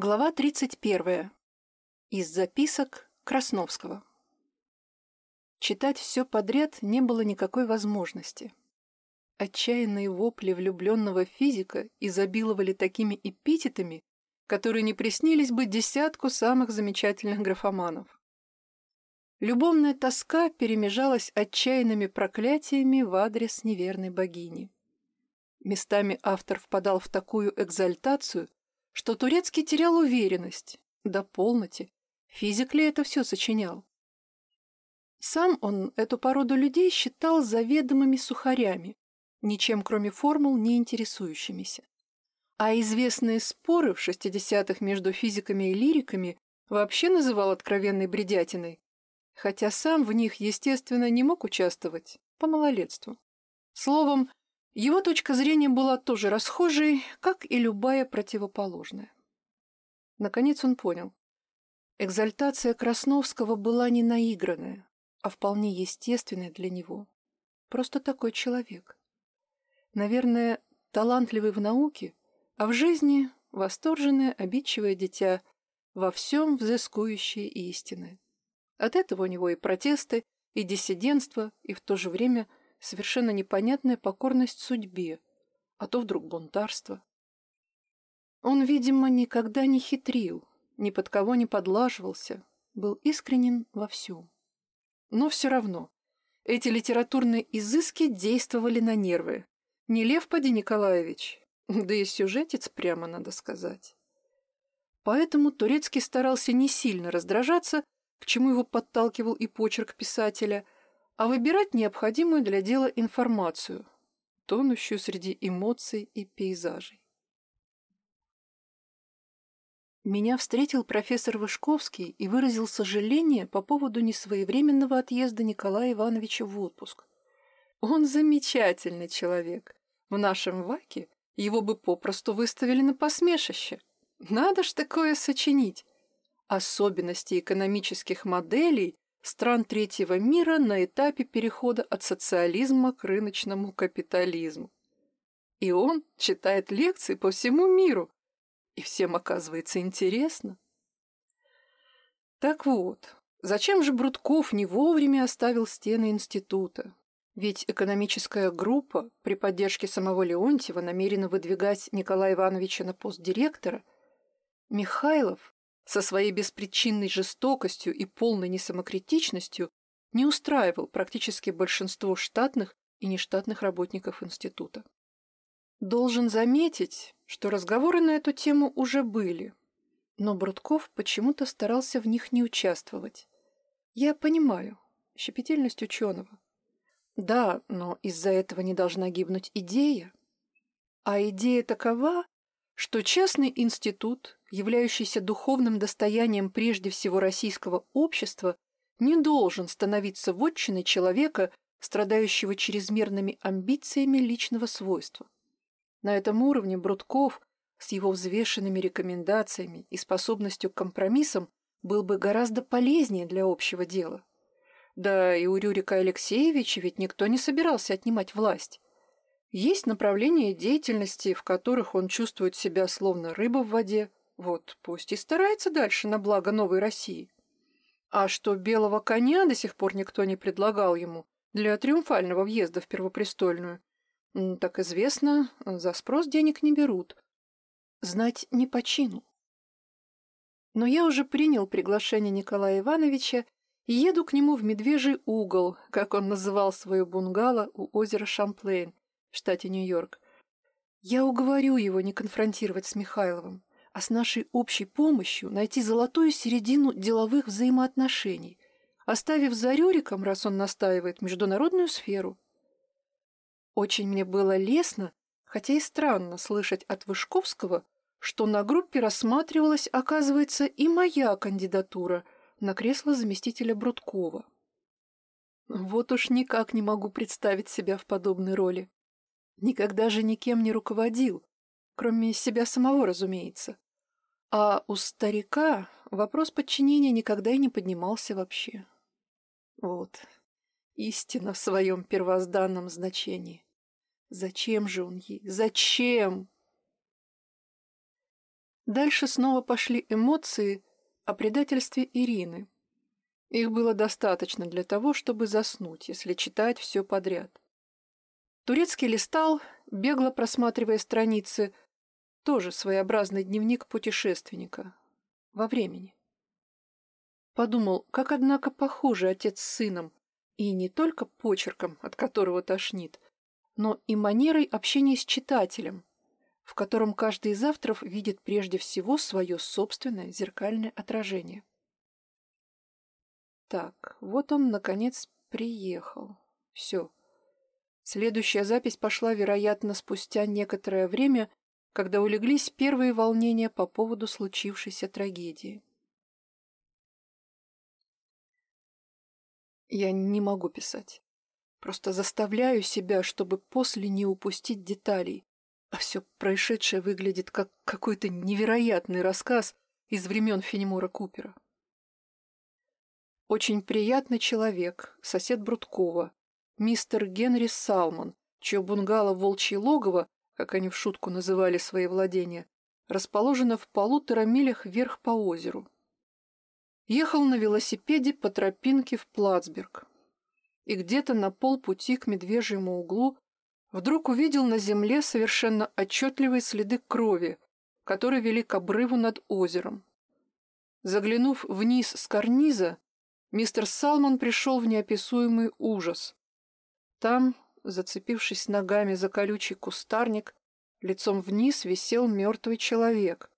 Глава 31. Из записок Красновского. Читать все подряд не было никакой возможности. Отчаянные вопли влюбленного физика изобиловали такими эпитетами, которые не приснились бы десятку самых замечательных графоманов. Любовная тоска перемежалась отчаянными проклятиями в адрес неверной богини. Местами автор впадал в такую экзальтацию, что Турецкий терял уверенность. Да полноте. Физик ли это все сочинял? Сам он эту породу людей считал заведомыми сухарями, ничем кроме формул не интересующимися. А известные споры в 60-х между физиками и лириками вообще называл откровенной бредятиной, хотя сам в них, естественно, не мог участвовать по малолетству. Словом, его точка зрения была тоже расхожей, как и любая противоположная. Наконец он понял. Экзальтация Красновского была не наигранная, а вполне естественная для него. Просто такой человек. Наверное, талантливый в науке, а в жизни восторженное, обидчивое дитя, во всем взыскующее истины. От этого у него и протесты, и диссидентство, и в то же время – совершенно непонятная покорность судьбе, а то вдруг бунтарство. Он, видимо, никогда не хитрил, ни под кого не подлаживался, был искренен во всем. Но все равно эти литературные изыски действовали на нервы. Не Лев Пади Николаевич, да и сюжетец прямо, надо сказать. Поэтому Турецкий старался не сильно раздражаться, к чему его подталкивал и почерк писателя – а выбирать необходимую для дела информацию, тонущую среди эмоций и пейзажей. Меня встретил профессор Вышковский и выразил сожаление по поводу несвоевременного отъезда Николая Ивановича в отпуск. Он замечательный человек. В нашем ВАКе его бы попросту выставили на посмешище. Надо ж такое сочинить. Особенности экономических моделей стран третьего мира на этапе перехода от социализма к рыночному капитализму. И он читает лекции по всему миру, и всем оказывается интересно. Так вот, зачем же Брудков не вовремя оставил стены института? Ведь экономическая группа при поддержке самого Леонтьева намерена выдвигать Николая Ивановича на пост директора. Михайлов со своей беспричинной жестокостью и полной несамокритичностью не устраивал практически большинство штатных и нештатных работников института. Должен заметить, что разговоры на эту тему уже были, но Брудков почему-то старался в них не участвовать. Я понимаю, щепетильность ученого. Да, но из-за этого не должна гибнуть идея. А идея такова, что частный институт, являющийся духовным достоянием прежде всего российского общества, не должен становиться вотчиной человека, страдающего чрезмерными амбициями личного свойства. На этом уровне Брудков с его взвешенными рекомендациями и способностью к компромиссам был бы гораздо полезнее для общего дела. Да и у Рюрика Алексеевича ведь никто не собирался отнимать власть. Есть направления деятельности, в которых он чувствует себя словно рыба в воде. Вот пусть и старается дальше на благо новой России. А что белого коня до сих пор никто не предлагал ему для триумфального въезда в Первопрестольную, так известно, за спрос денег не берут. Знать не почину. Но я уже принял приглашение Николая Ивановича и еду к нему в Медвежий угол, как он называл свою бунгало у озера Шамплейн, в штате Нью-Йорк. Я уговорю его не конфронтировать с Михайловым, а с нашей общей помощью найти золотую середину деловых взаимоотношений, оставив за Рюриком, раз он настаивает, международную сферу. Очень мне было лестно, хотя и странно слышать от Вышковского, что на группе рассматривалась, оказывается, и моя кандидатура на кресло заместителя Брудкова. Вот уж никак не могу представить себя в подобной роли. Никогда же никем не руководил, кроме себя самого, разумеется. А у старика вопрос подчинения никогда и не поднимался вообще. Вот, истина в своем первозданном значении. Зачем же он ей? Зачем? Дальше снова пошли эмоции о предательстве Ирины. Их было достаточно для того, чтобы заснуть, если читать все подряд. Турецкий листал, бегло просматривая страницы, тоже своеобразный дневник путешественника. Во времени. Подумал, как, однако, похожи отец с сыном, и не только почерком, от которого тошнит, но и манерой общения с читателем, в котором каждый из авторов видит прежде всего свое собственное зеркальное отражение. Так, вот он, наконец, приехал. Все. Следующая запись пошла, вероятно, спустя некоторое время, когда улеглись первые волнения по поводу случившейся трагедии. Я не могу писать. Просто заставляю себя, чтобы после не упустить деталей, а все происшедшее выглядит как какой-то невероятный рассказ из времен Фенемора Купера. Очень приятный человек, сосед Брудкова, мистер Генри Салмон, чье бунгало «Волчье логово», как они в шутку называли свои владения, расположено в полутора милях вверх по озеру. Ехал на велосипеде по тропинке в Плацберг. И где-то на полпути к медвежьему углу вдруг увидел на земле совершенно отчетливые следы крови, которые вели к обрыву над озером. Заглянув вниз с карниза, мистер Салмон пришел в неописуемый ужас. Там, зацепившись ногами за колючий кустарник, лицом вниз висел мертвый человек,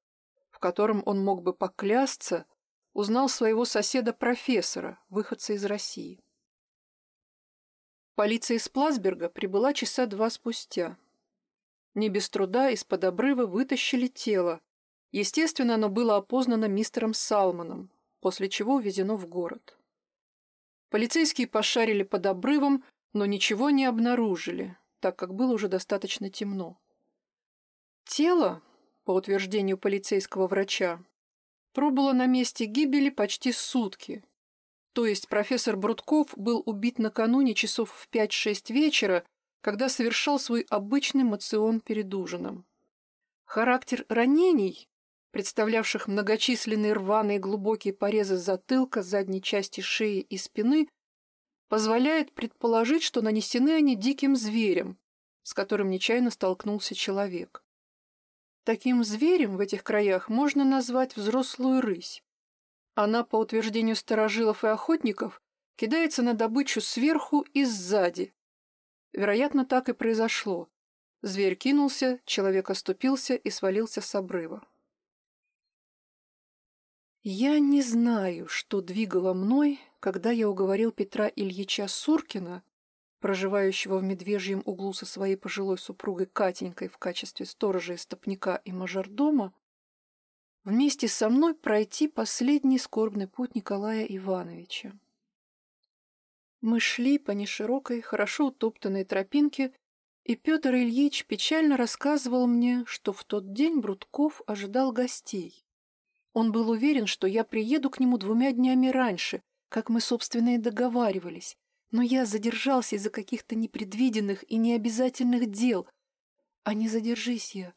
в котором он мог бы поклясться, узнал своего соседа-профессора, выходца из России. Полиция из Пласберга прибыла часа два спустя. Не без труда из-под обрыва вытащили тело. Естественно, оно было опознано мистером Салманом, после чего увезено в город. Полицейские пошарили под обрывом, но ничего не обнаружили, так как было уже достаточно темно. Тело, по утверждению полицейского врача, пробыло на месте гибели почти сутки, то есть профессор Брудков был убит накануне часов в 5-6 вечера, когда совершал свой обычный мацион перед ужином. Характер ранений, представлявших многочисленные рваные глубокие порезы затылка, задней части шеи и спины, позволяет предположить, что нанесены они диким зверем, с которым нечаянно столкнулся человек. Таким зверем в этих краях можно назвать взрослую рысь. Она, по утверждению старожилов и охотников, кидается на добычу сверху и сзади. Вероятно, так и произошло. Зверь кинулся, человек оступился и свалился с обрыва. Я не знаю, что двигало мной, когда я уговорил Петра Ильича Суркина, проживающего в медвежьем углу со своей пожилой супругой Катенькой в качестве сторожа истопника и мажордома, вместе со мной пройти последний скорбный путь Николая Ивановича. Мы шли по неширокой, хорошо утоптанной тропинке, и Петр Ильич печально рассказывал мне, что в тот день Брудков ожидал гостей. Он был уверен, что я приеду к нему двумя днями раньше, как мы, собственно, и договаривались, но я задержался из-за каких-то непредвиденных и необязательных дел. А не задержись я,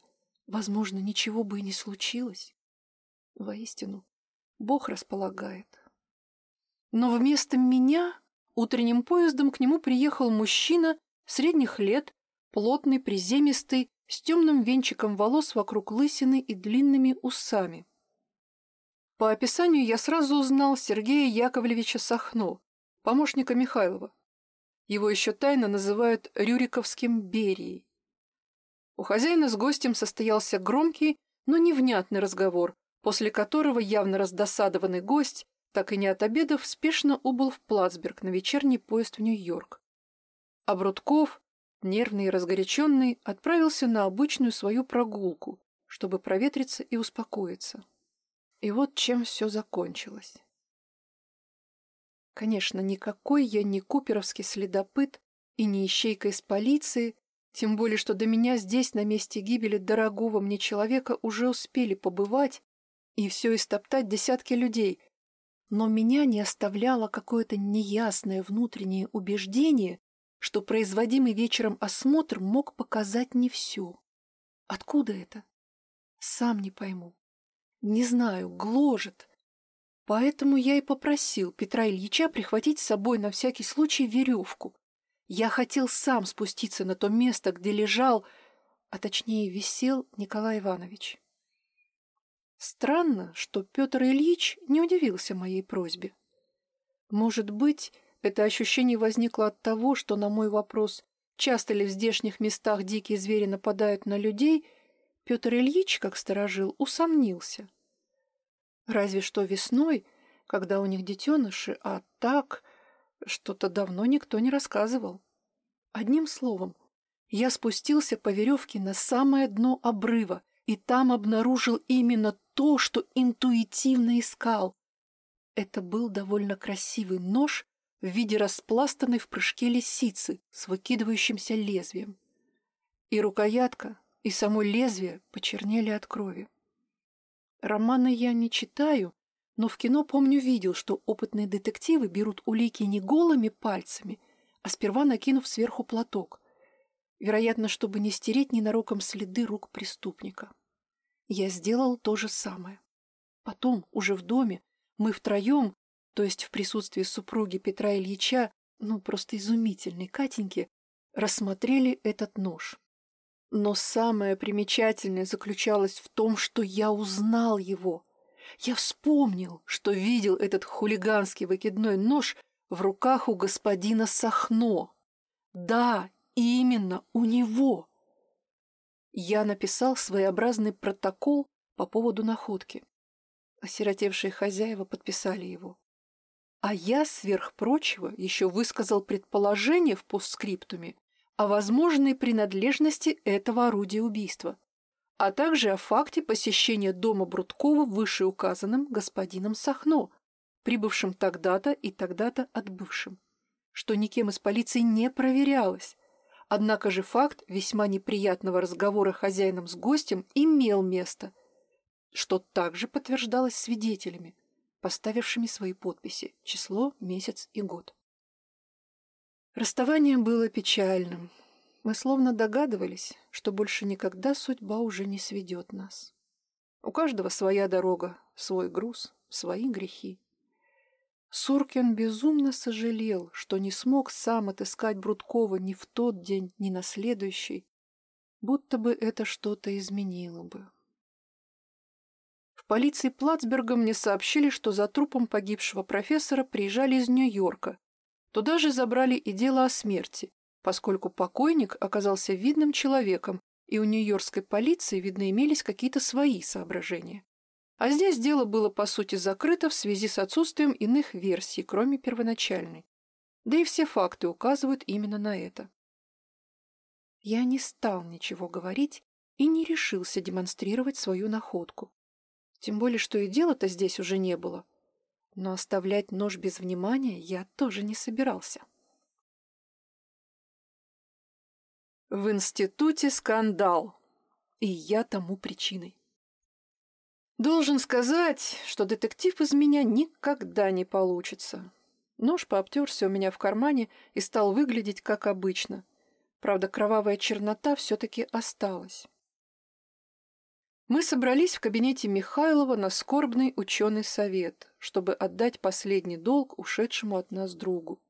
возможно, ничего бы и не случилось. Воистину, Бог располагает. Но вместо меня утренним поездом к нему приехал мужчина средних лет, плотный, приземистый, с темным венчиком волос вокруг лысины и длинными усами. По описанию я сразу узнал Сергея Яковлевича Сахно, помощника Михайлова. Его еще тайно называют Рюриковским Берией. У хозяина с гостем состоялся громкий, но невнятный разговор, после которого явно раздосадованный гость, так и не от обедов, спешно убыл в Плацберг на вечерний поезд в Нью-Йорк. А Брудков, нервный и разгоряченный, отправился на обычную свою прогулку, чтобы проветриться и успокоиться. И вот чем все закончилось. Конечно, никакой я не куперовский следопыт и не ищейка из полиции, тем более, что до меня здесь, на месте гибели дорогого мне человека, уже успели побывать и все истоптать десятки людей. Но меня не оставляло какое-то неясное внутреннее убеждение, что производимый вечером осмотр мог показать не все. Откуда это? Сам не пойму. Не знаю, гложет. Поэтому я и попросил Петра Ильича прихватить с собой на всякий случай веревку. Я хотел сам спуститься на то место, где лежал, а точнее висел Николай Иванович. Странно, что Петр Ильич не удивился моей просьбе. Может быть, это ощущение возникло от того, что на мой вопрос, часто ли в здешних местах дикие звери нападают на людей, Петр Ильич, как сторожил, усомнился. Разве что весной, когда у них детеныши, а так что-то давно никто не рассказывал. Одним словом, я спустился по веревке на самое дно обрыва и там обнаружил именно то, что интуитивно искал. Это был довольно красивый нож в виде распластанной в прыжке лисицы с выкидывающимся лезвием. И рукоятка, и само лезвие почернели от крови. Романы я не читаю, но в кино, помню, видел, что опытные детективы берут улики не голыми пальцами, а сперва накинув сверху платок, вероятно, чтобы не стереть ненароком следы рук преступника. Я сделал то же самое. Потом, уже в доме, мы втроем, то есть в присутствии супруги Петра Ильича, ну, просто изумительной Катеньки, рассмотрели этот нож. Но самое примечательное заключалось в том, что я узнал его. Я вспомнил, что видел этот хулиганский выкидной нож в руках у господина Сахно. Да, именно у него. Я написал своеобразный протокол по поводу находки. Осиротевшие хозяева подписали его. А я, сверх прочего, еще высказал предположение в постскриптуме о возможной принадлежности этого орудия убийства, а также о факте посещения дома Брудкова вышеуказанным господином Сахно, прибывшим тогда-то и тогда-то отбывшим, что никем из полиции не проверялось, Однако же факт весьма неприятного разговора хозяином с гостем имел место, что также подтверждалось свидетелями, поставившими свои подписи, число, месяц и год. Расставание было печальным. Мы словно догадывались, что больше никогда судьба уже не сведет нас. У каждого своя дорога, свой груз, свои грехи. Суркин безумно сожалел, что не смог сам отыскать Брудкова ни в тот день, ни на следующий, будто бы это что-то изменило бы. В полиции Плацберга мне сообщили, что за трупом погибшего профессора приезжали из Нью-Йорка. Туда же забрали и дело о смерти, поскольку покойник оказался видным человеком, и у нью-йоркской полиции, видно, имелись какие-то свои соображения. А здесь дело было, по сути, закрыто в связи с отсутствием иных версий, кроме первоначальной. Да и все факты указывают именно на это. Я не стал ничего говорить и не решился демонстрировать свою находку. Тем более, что и дела-то здесь уже не было. Но оставлять нож без внимания я тоже не собирался. В институте скандал, и я тому причиной. Должен сказать, что детектив из меня никогда не получится. Нож пообтерся у меня в кармане и стал выглядеть как обычно. Правда, кровавая чернота все-таки осталась. Мы собрались в кабинете Михайлова на скорбный ученый совет, чтобы отдать последний долг ушедшему от нас другу.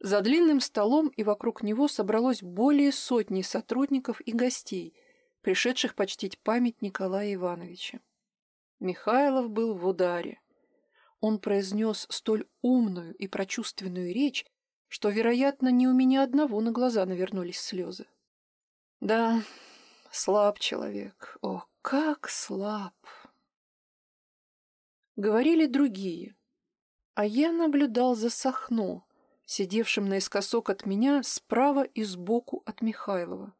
За длинным столом и вокруг него собралось более сотни сотрудников и гостей, пришедших почтить память Николая Ивановича. Михайлов был в ударе. Он произнес столь умную и прочувственную речь, что, вероятно, не у меня одного на глаза навернулись слезы. Да, слаб человек. О, как слаб! Говорили другие, а я наблюдал за Сахно, сидевшим наискосок от меня справа и сбоку от Михайлова.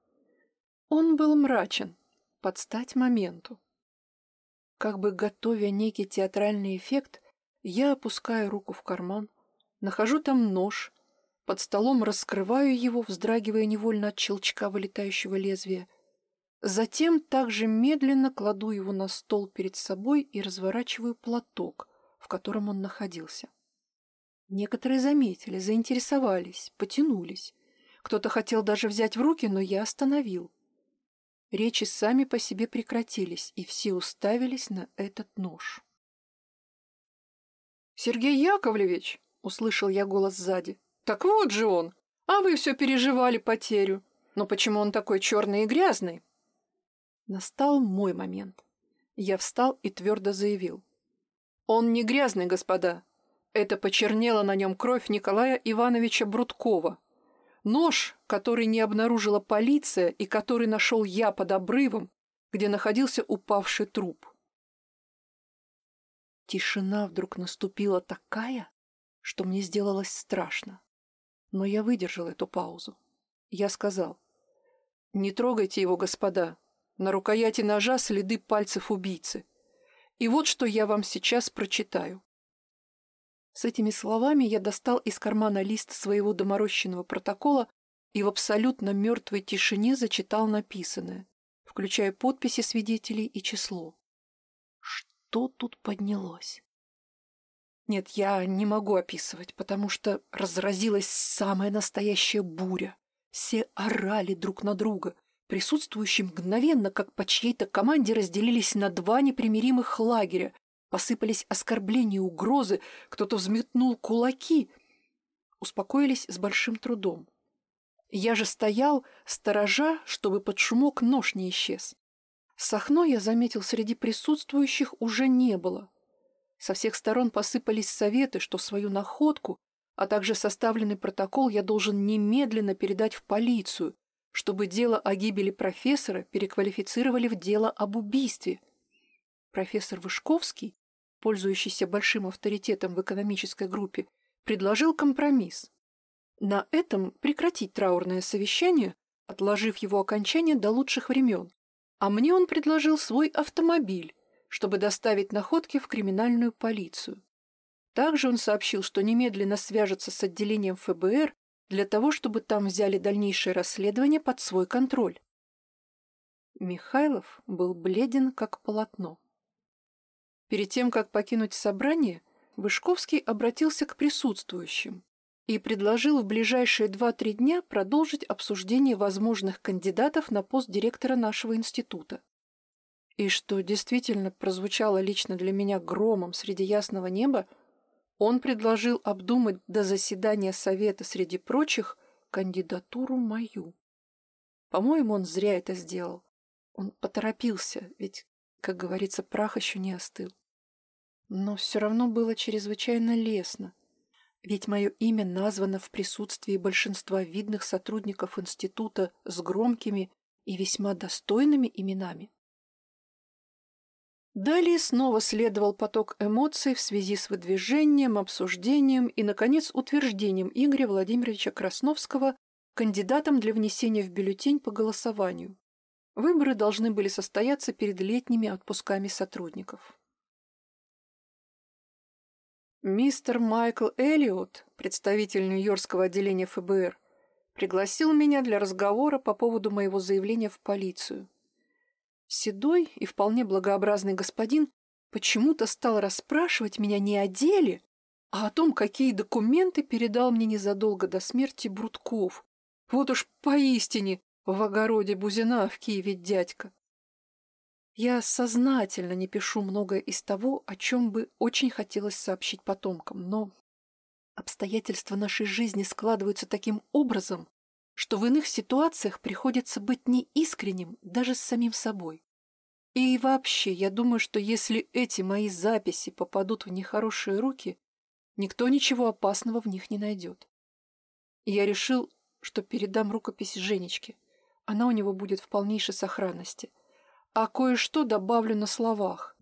Он был мрачен, под стать моменту. Как бы готовя некий театральный эффект, я опускаю руку в карман, нахожу там нож, под столом раскрываю его, вздрагивая невольно от щелчка вылетающего лезвия. Затем также медленно кладу его на стол перед собой и разворачиваю платок, в котором он находился. Некоторые заметили, заинтересовались, потянулись. Кто-то хотел даже взять в руки, но я остановил. Речи сами по себе прекратились, и все уставились на этот нож. «Сергей Яковлевич!» — услышал я голос сзади. «Так вот же он! А вы все переживали потерю. Но почему он такой черный и грязный?» Настал мой момент. Я встал и твердо заявил. «Он не грязный, господа. Это почернела на нем кровь Николая Ивановича Брудкова. Нож, который не обнаружила полиция и который нашел я под обрывом, где находился упавший труп. Тишина вдруг наступила такая, что мне сделалось страшно. Но я выдержал эту паузу. Я сказал, «Не трогайте его, господа. На рукояти ножа следы пальцев убийцы. И вот что я вам сейчас прочитаю. С этими словами я достал из кармана лист своего доморощенного протокола и в абсолютно мертвой тишине зачитал написанное, включая подписи свидетелей и число. Что тут поднялось? Нет, я не могу описывать, потому что разразилась самая настоящая буря. Все орали друг на друга. Присутствующие мгновенно, как по чьей-то команде, разделились на два непримиримых лагеря, Посыпались оскорбления, угрозы, кто-то взметнул кулаки. Успокоились с большим трудом. Я же стоял, сторожа, чтобы под шумок нож не исчез. Сахно я заметил среди присутствующих уже не было. Со всех сторон посыпались советы, что свою находку, а также составленный протокол я должен немедленно передать в полицию, чтобы дело о гибели профессора переквалифицировали в дело об убийстве – Профессор Вышковский, пользующийся большим авторитетом в экономической группе, предложил компромисс. На этом прекратить траурное совещание, отложив его окончание до лучших времен. А мне он предложил свой автомобиль, чтобы доставить находки в криминальную полицию. Также он сообщил, что немедленно свяжется с отделением ФБР для того, чтобы там взяли дальнейшее расследование под свой контроль. Михайлов был бледен, как полотно. Перед тем, как покинуть собрание, Вышковский обратился к присутствующим и предложил в ближайшие 2-3 дня продолжить обсуждение возможных кандидатов на пост директора нашего института. И что действительно прозвучало лично для меня громом среди ясного неба, он предложил обдумать до заседания совета среди прочих кандидатуру мою. По-моему, он зря это сделал. Он поторопился, ведь как говорится, прах еще не остыл. Но все равно было чрезвычайно лестно, ведь мое имя названо в присутствии большинства видных сотрудников института с громкими и весьма достойными именами. Далее снова следовал поток эмоций в связи с выдвижением, обсуждением и, наконец, утверждением Игоря Владимировича Красновского кандидатом для внесения в бюллетень по голосованию. Выборы должны были состояться перед летними отпусками сотрудников. Мистер Майкл Эллиот, представитель Нью-Йоркского отделения ФБР, пригласил меня для разговора по поводу моего заявления в полицию. Седой и вполне благообразный господин почему-то стал расспрашивать меня не о деле, а о том, какие документы передал мне незадолго до смерти Брутков. Вот уж поистине в огороде Бузина в Киеве дядька. Я сознательно не пишу многое из того, о чем бы очень хотелось сообщить потомкам, но обстоятельства нашей жизни складываются таким образом, что в иных ситуациях приходится быть неискренним даже с самим собой. И вообще, я думаю, что если эти мои записи попадут в нехорошие руки, никто ничего опасного в них не найдет. Я решил, что передам рукопись Женечке, она у него будет в полнейшей сохранности. А кое-что добавлю на словах.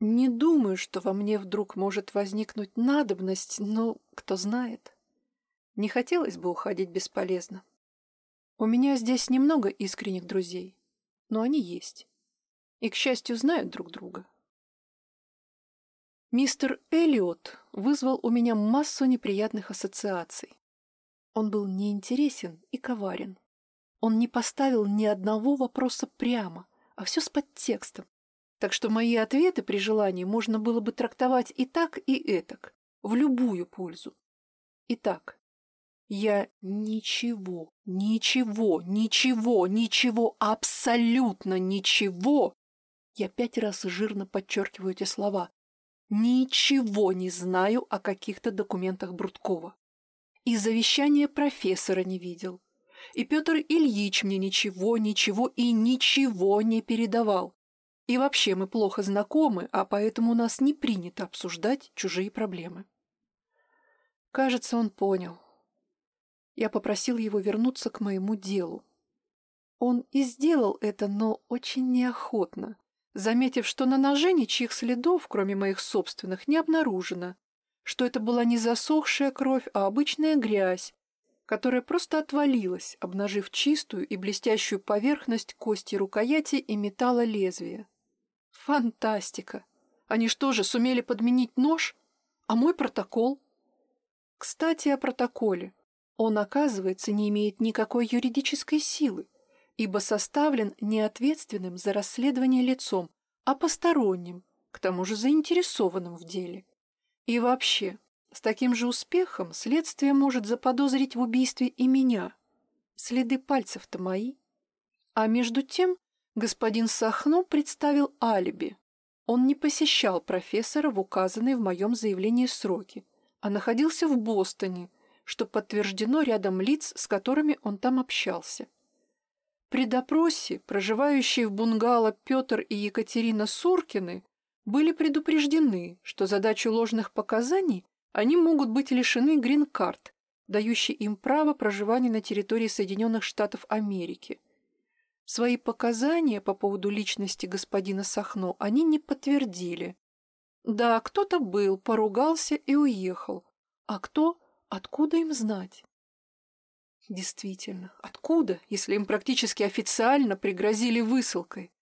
Не думаю, что во мне вдруг может возникнуть надобность, но кто знает. Не хотелось бы уходить бесполезно. У меня здесь немного искренних друзей, но они есть. И, к счастью, знают друг друга. Мистер Эллиот вызвал у меня массу неприятных ассоциаций. Он был неинтересен и коварен. Он не поставил ни одного вопроса прямо, а все с подтекстом. Так что мои ответы при желании можно было бы трактовать и так, и этак, в любую пользу. Итак, Я ничего, ничего, ничего, ничего, абсолютно ничего. Я пять раз жирно подчеркиваю эти слова. Ничего не знаю о каких-то документах Брудкова. И завещания профессора не видел. И Петр Ильич мне ничего, ничего и ничего не передавал. И вообще мы плохо знакомы, а поэтому у нас не принято обсуждать чужие проблемы. Кажется, он понял. Я попросил его вернуться к моему делу. Он и сделал это, но очень неохотно, заметив, что на ноже ничьих следов, кроме моих собственных, не обнаружено, что это была не засохшая кровь, а обычная грязь, которая просто отвалилась, обнажив чистую и блестящую поверхность кости рукояти и металла лезвия. Фантастика! Они что же, сумели подменить нож? А мой протокол? Кстати, о протоколе. Он, оказывается, не имеет никакой юридической силы, ибо составлен не ответственным за расследование лицом, а посторонним, к тому же заинтересованным в деле. И вообще, с таким же успехом следствие может заподозрить в убийстве и меня. Следы пальцев-то мои. А между тем господин Сахно представил алиби. Он не посещал профессора в указанные в моем заявлении сроки, а находился в Бостоне, что подтверждено рядом лиц, с которыми он там общался. При допросе проживающие в бунгало Петр и Екатерина Суркины были предупреждены, что за дачу ложных показаний они могут быть лишены грин-карт, дающей им право проживания на территории Соединенных Штатов Америки. Свои показания по поводу личности господина Сахно они не подтвердили. Да, кто-то был, поругался и уехал, а кто Откуда им знать? Действительно, откуда, если им практически официально пригрозили высылкой?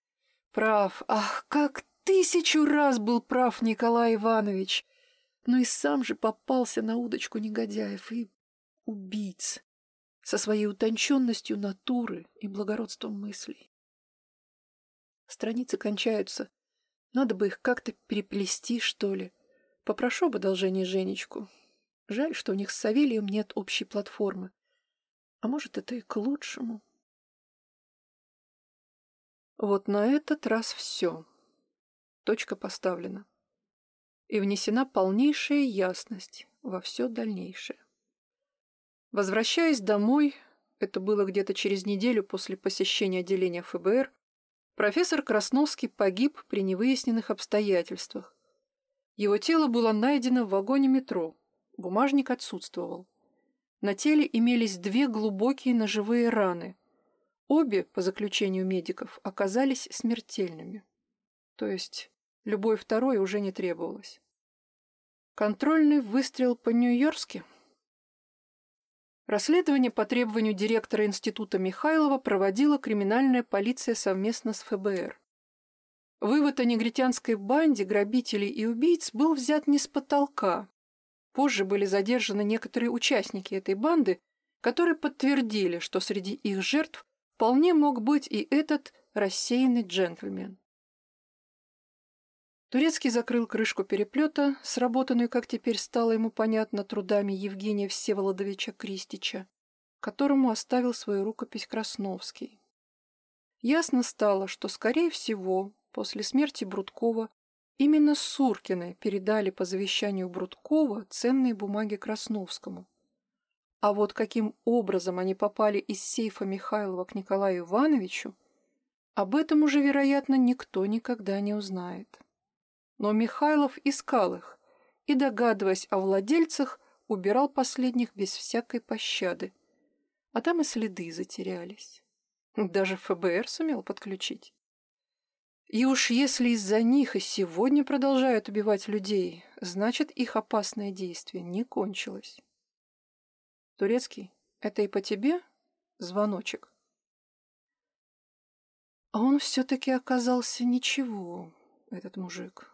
Прав, ах, как тысячу раз был прав Николай Иванович! Но и сам же попался на удочку негодяев и убийц со своей утонченностью натуры и благородством мыслей. Страницы кончаются. Надо бы их как-то переплести, что ли. Попрошу об одолжении Женечку. Жаль, что у них с Савельем нет общей платформы. А может, это и к лучшему. Вот на этот раз все. Точка поставлена. И внесена полнейшая ясность во все дальнейшее. Возвращаясь домой, это было где-то через неделю после посещения отделения ФБР, профессор Красновский погиб при невыясненных обстоятельствах. Его тело было найдено в вагоне метро, Бумажник отсутствовал. На теле имелись две глубокие ножевые раны. Обе, по заключению медиков, оказались смертельными. То есть любой второй уже не требовалось. Контрольный выстрел по-нью-йоркски. Расследование по требованию директора института Михайлова проводила криминальная полиция совместно с ФБР. Вывод о негритянской банде грабителей и убийц был взят не с потолка, Позже были задержаны некоторые участники этой банды, которые подтвердили, что среди их жертв вполне мог быть и этот рассеянный джентльмен. Турецкий закрыл крышку переплета, сработанную, как теперь стало ему понятно, трудами Евгения Всеволодовича Кристича, которому оставил свою рукопись Красновский. Ясно стало, что, скорее всего, после смерти Брудкова Именно Суркины передали по завещанию Брудкова ценные бумаги Красновскому. А вот каким образом они попали из сейфа Михайлова к Николаю Ивановичу, об этом уже, вероятно, никто никогда не узнает. Но Михайлов искал их и, догадываясь о владельцах, убирал последних без всякой пощады. А там и следы затерялись. Даже ФБР сумел подключить. И уж если из-за них и сегодня продолжают убивать людей, значит, их опасное действие не кончилось. Турецкий, это и по тебе звоночек? А он все-таки оказался ничего, этот мужик.